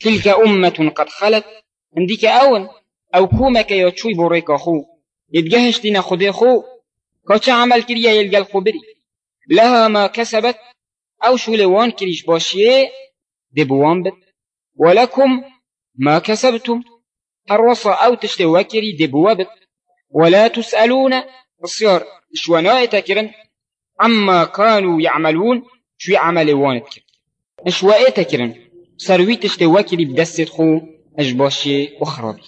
تلك أمة قد خلت عندك أون أو كومك يتشوي بوريك أخو. يتجهش دينا خدي أخو. كوش عمل كريا يلقى الخبري. لها ما كسبت أو شو لوان كريش باشيه دبوان بت. ولكم ما كسبتم الرصا أو تشتي وكري دبوابت ولا تسألون بصيار شوانا تكرن. عما كانوا يعملون شو عمل وانت شو تكرن. سرويتش تواكلي بدست خو أجباشي أخرى بي